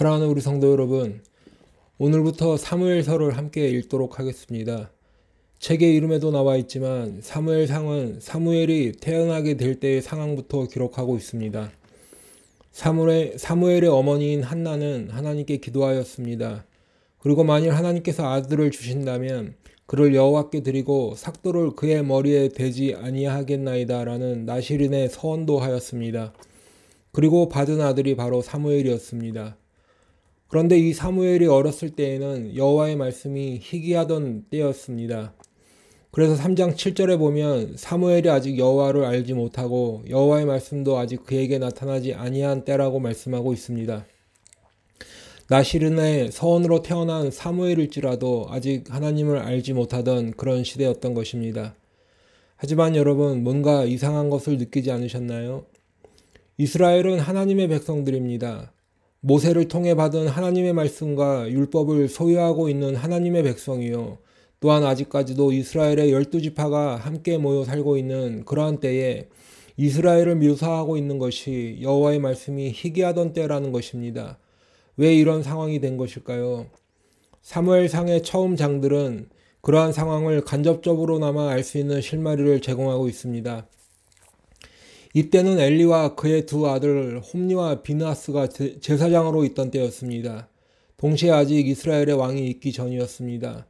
사랑하는 우리 성도 여러분, 오늘부터 사무엘서를 함께 읽도록 하겠습니다. 책의 이름에도 나와 있지만 사무엘상은 사무엘이 태어나게 될 때의 상황부터 기록하고 있습니다. 사무엘, 사무엘의 어머니인 한나는 하나님께 기도하였습니다. 그리고 만일 하나님께서 아들을 주신다면 그를 여호와께 드리고 삭도를 그의 머리에 대지 아니하겠나이다라는 나시린의 서원도 하였습니다. 그리고 받은 아들이 바로 사무엘이었습니다. 그런데 이 사무엘이 어렸을 때에는 여호와의 말씀이 희귀하던 때였습니다. 그래서 3장 7절에 보면 사무엘이 아직 여호와를 알지 못하고 여호와의 말씀도 아직 그에게 나타나지 아니한 때라고 말씀하고 있습니다. 나시른의 서원으로 태어난 사무엘일지라도 아직 하나님을 알지 못하던 그런 시대였던 것입니다. 하지만 여러분 뭔가 이상한 것을 느끼지 않으셨나요? 이스라엘은 하나님의 백성들입니다. 모세를 통해 받은 하나님의 말씀과 율법을 소유하고 있는 하나님의 백성이요. 또한 아직까지도 이스라엘의 열두 지파가 함께 모여 살고 있는 그러한 때에 이스라엘을 묘사하고 있는 것이 여호와의 말씀이 희귀하던 때라는 것입니다. 왜 이런 상황이 된 것일까요? 사무엘상의 처음 장들은 그러한 상황을 간접적으로나마 알 수 있는 실마리를 제공하고 있습니다. 이때는 엘리와 그의 두 아들 홈니와 비나스가 제사장으로 있던 때였습니다. 동시에 아직 이스라엘의 왕이 있기 전이었습니다.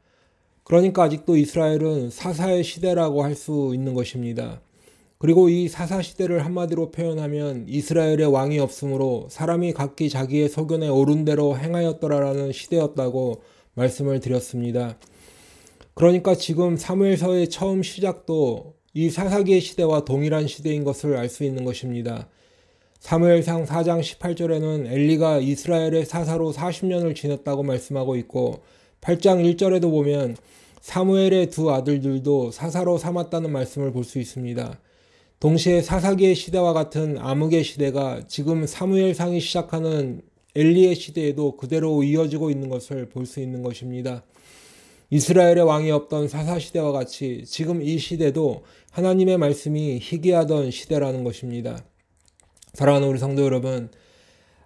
그러니까 아직도 이스라엘은 사사의 시대라고 할 수 있는 것입니다. 그리고 이 사사 시대를 한마디로 표현하면 이스라엘의 왕이 없으므로 사람이 각기 자기의 소견에 옳은 대로 행하였더라라는 시대였다고 말씀을 드렸습니다. 그러니까 지금 사무엘서의 처음 시작도 이 사사기의 시대와 동일한 시대인 것을 알 수 있는 것입니다. 사무엘상 4장 18절에는 엘리가 이스라엘의 사사로 40년을 지냈다고 말씀하고 있고 8장 1절에도 보면 사무엘의 두 아들들도 사사로 삼았다는 말씀을 볼 수 있습니다. 동시에 사사기의 시대와 같은 암흑의 시대가 지금 사무엘상이 시작하는 엘리의 시대에도 그대로 이어지고 있는 것을 볼 수 있는 것입니다. 이스라엘의 왕이 없던 사사 시대와 같이 지금 이 시대도 하나님의 말씀이 희귀하던 시대라는 것입니다. 사랑하는 우리 성도 여러분,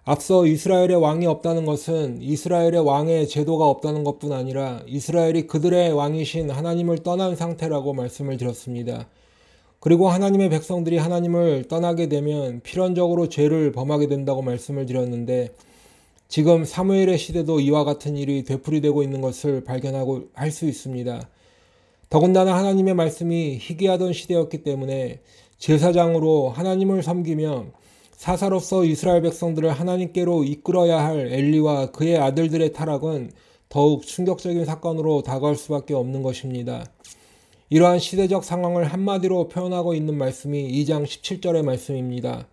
앞서 이스라엘의 왕이 없다는 것은 이스라엘의 왕의 제도가 없다는 것뿐 아니라 이스라엘이 그들의 왕이신 하나님을 떠난 상태라고 말씀을 드렸습니다. 그리고 하나님의 백성들이 하나님을 떠나게 되면 필연적으로 죄를 범하게 된다고 말씀을 드렸는데 지금 사무엘의 시대도 이와 같은 일이 되풀이되고 있는 것을 발견하고 할 수 있습니다. 더군다나 하나님의 말씀이 희귀하던 시대였기 때문에 제사장으로 하나님을 섬기며 사사로서 이스라엘 백성들을 하나님께로 이끌어야 할 엘리와 그의 아들들의 타락은 더욱 충격적인 사건으로 다가올 수밖에 없는 것입니다. 이러한 시대적 상황을 한마디로 표현하고 있는 말씀이 2장 17절의 말씀입니다.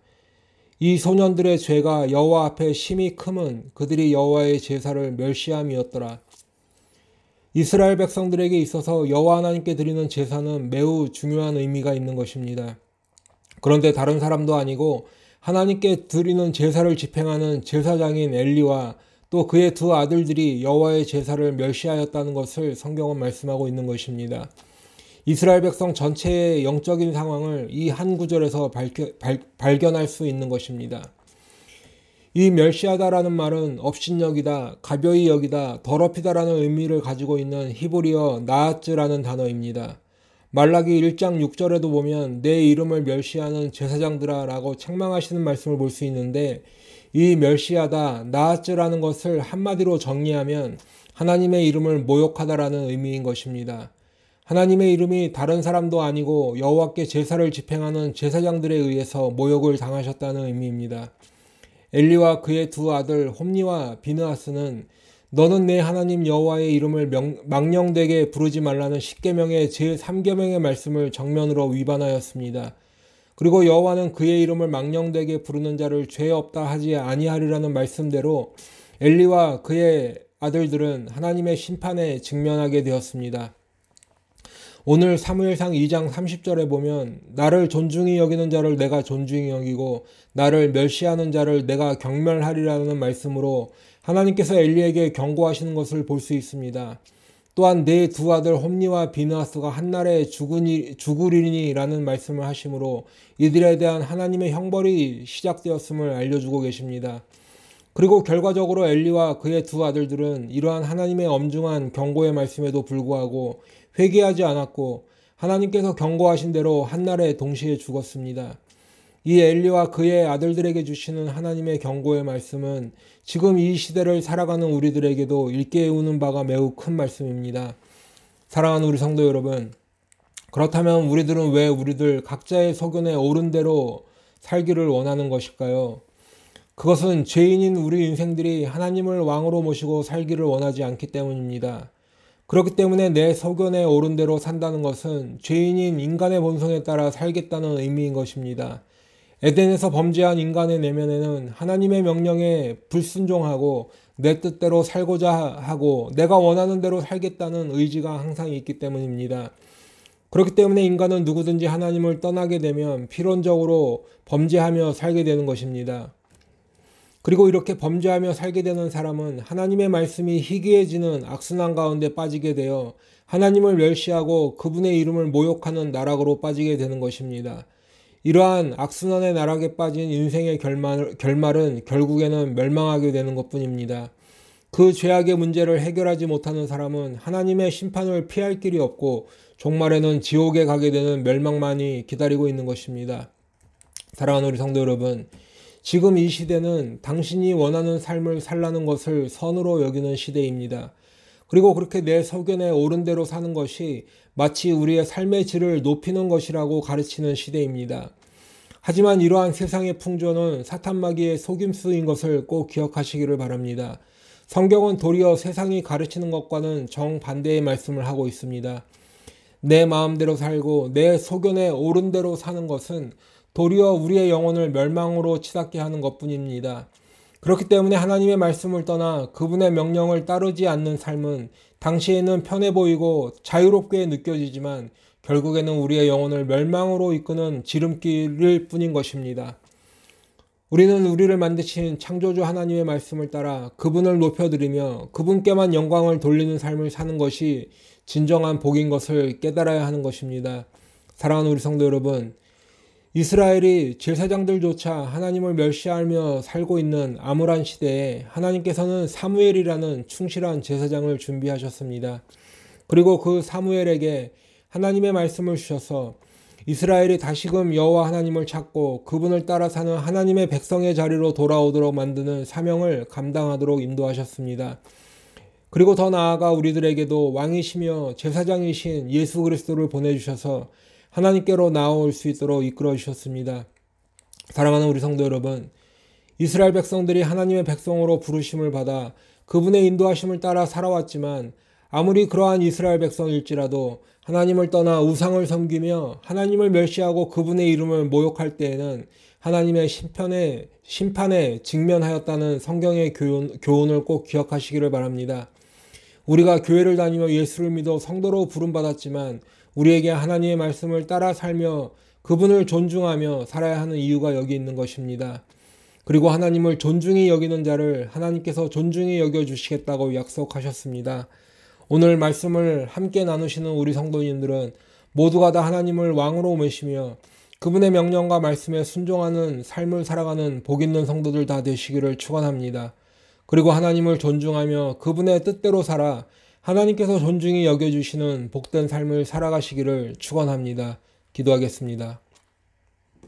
이 소년들의 죄가 여호와 앞에 심히 크면 그들이 여호와의 제사를 멸시함이었더라. 이스라엘 백성들에게 있어서 여호와 하나님께 드리는 제사는 매우 중요한 의미가 있는 것입니다. 그런데 다른 사람도 아니고 하나님께 드리는 제사를 집행하는 제사장인 엘리와 또 그의 두 아들들이 여호와의 제사를 멸시하였다는 것을 성경은 말씀하고 있는 것입니다. 이스라엘 백성 전체의 영적인 상황을 이 한 구절에서 발견, 발, 발견할 수 있는 것입니다. 이 멸시하다라는 말은 업신여기다, 가벼이 여기다, 더럽히다라는 의미를 가지고 있는 히브리어 나아츠라는 단어입니다. 말라기 1장 6절에도 보면 내 이름을 멸시하는 제사장들아라고 책망하시는 말씀을 볼 수 있는데 이 멸시하다, 나아츠라는 것을 한마디로 정리하면 하나님의 이름을 모욕하다라는 의미인 것입니다. 하나님의 이름이 다른 사람도 아니고 여호와께 제사를 집행하는 제사장들에 의해서 모욕을 당하셨다는 의미입니다. 엘리와 그의 두 아들 홈니와 비느하스는 너는 내 하나님 여호와의 이름을 명, 망령되게 부르지 말라는 십계명의 제3계명의 말씀을 정면으로 위반하였습니다. 그리고 여호와는 그의 이름을 망령되게 부르는 자를 죄 없다 하지 아니하리라는 말씀대로 엘리와 그의 아들들은 하나님의 심판에 직면하게 되었습니다. 오늘 사무엘상 2장 30절에 보면 나를 존중히 여기는 자를 내가 존중히 여기고 나를 멸시하는 자를 내가 경멸하리라는 말씀으로 하나님께서 엘리에게 경고하시는 것을 볼 수 있습니다. 또한 내 두 아들 홈니와 비느하스가 한날에 죽으리니라는 말씀을 하시므로 이들에 대한 하나님의 형벌이 시작되었음을 알려주고 계십니다. 그리고 결과적으로 엘리와 그의 두 아들들은 이러한 하나님의 엄중한 경고의 말씀에도 불구하고 회개하지 않았고 하나님께서 경고하신 대로 한날에 동시에 죽었습니다. 이 엘리와 그의 아들들에게 주시는 하나님의 경고의 말씀은 지금 이 시대를 살아가는 우리들에게도 일깨우는 바가 매우 큰 말씀입니다. 사랑하는 우리 성도 여러분, 그렇다면 우리들은 왜 우리들 각자의 소견에 옳은 대로 살기를 원하는 것일까요? 그것은 죄인인 우리 인생들이 하나님을 왕으로 모시고 살기를 원하지 않기 때문입니다. 그렇기 때문에 내 소견에 옳은 대로 산다는 것은 죄인인 인간의 본성에 따라 살겠다는 의미인 것입니다. 에덴에서 범죄한 인간의 내면에는 하나님의 명령에 불순종하고 내 뜻대로 살고자 하고 내가 원하는 대로 살겠다는 의지가 항상 있기 때문입니다. 그렇기 때문에 인간은 누구든지 하나님을 떠나게 되면 필연적으로 범죄하며 살게 되는 것입니다. 그리고 이렇게 범죄하며 살게 되는 사람은 하나님의 말씀이 희귀해지는 악순환 가운데 빠지게 되어 하나님을 멸시하고 그분의 이름을 모욕하는 나락으로 빠지게 되는 것입니다. 이러한 악순환의 나락에 빠진 인생의 결말, 결말은 결국에는 멸망하게 되는 것 뿐입니다. 그 죄악의 문제를 해결하지 못하는 사람은 하나님의 심판을 피할 길이 없고 종말에는 지옥에 가게 되는 멸망만이 기다리고 있는 것입니다. 사랑하는 우리 성도 여러분, 지금 이 시대는 당신이 원하는 삶을 살라는 것을 선으로 여기는 시대입니다. 그리고 그렇게 내 소견에 옳은 대로 사는 것이 마치 우리의 삶의 질을 높이는 것이라고 가르치는 시대입니다. 하지만 이러한 세상의 풍조는 사탄마귀의 속임수인 것을 꼭 기억하시기를 바랍니다. 성경은 도리어 세상이 가르치는 것과는 정반대의 말씀을 하고 있습니다. 내 마음대로 살고 내 소견에 옳은 대로 사는 것은 도리어 우리의 영혼을 멸망으로 치닫게 하는 것 뿐입니다. 그렇기 때문에 하나님의 말씀을 떠나 그분의 명령을 따르지 않는 삶은 당시에는 편해 보이고 자유롭게 느껴지지만 결국에는 우리의 영혼을 멸망으로 이끄는 지름길일 뿐인 것입니다. 우리는 우리를 만드신 창조주 하나님의 말씀을 따라 그분을 높여드리며 그분께만 영광을 돌리는 삶을 사는 것이 진정한 복인 것을 깨달아야 하는 것입니다. 사랑하는 우리 성도 여러분, 이스라엘이 제사장들조차 하나님을 멸시하며 살고 있는 암울한 시대에 하나님께서는 사무엘이라는 충실한 제사장을 준비하셨습니다. 그리고 그 사무엘에게 하나님의 말씀을 주셔서 이스라엘이 다시금 여호와 하나님을 찾고 그분을 따라 사는 하나님의 백성의 자리로 돌아오도록 만드는 사명을 감당하도록 인도하셨습니다. 그리고 더 나아가 우리들에게도 왕이시며 제사장이신 예수 그리스도를 보내주셔서 하나님께로 나올 수 있도록 이끌어 주셨습니다. 사랑하는 우리 성도 여러분, 이스라엘 백성들이 하나님의 백성으로 부르심을 받아 그분의 인도하심을 따라 살아왔지만 아무리 그러한 이스라엘 백성일지라도 하나님을 떠나 우상을 섬기며 하나님을 멸시하고 그분의 이름을 모욕할 때에는 하나님의 심판에, 심판에 직면하였다는 성경의 교훈, 교훈을 꼭 기억하시기를 바랍니다. 우리가 교회를 다니며 예수를 믿어 성도로 부름받았지만 우리에게 하나님의 말씀을 따라 살며 그분을 존중하며 살아야 하는 이유가 여기 있는 것입니다. 그리고 하나님을 존중히 여기는 자를 하나님께서 존중히 여겨주시겠다고 약속하셨습니다. 오늘 말씀을 함께 나누시는 우리 성도님들은 모두가 다 하나님을 왕으로 모시며 그분의 명령과 말씀에 순종하는 삶을 살아가는 복 있는 성도들 다 되시기를 축원합니다. 그리고 하나님을 존중하며 그분의 뜻대로 살아 하나님께서 존중히 여겨주시는 복된 삶을 살아가시기를 축원합니다. 기도하겠습니다.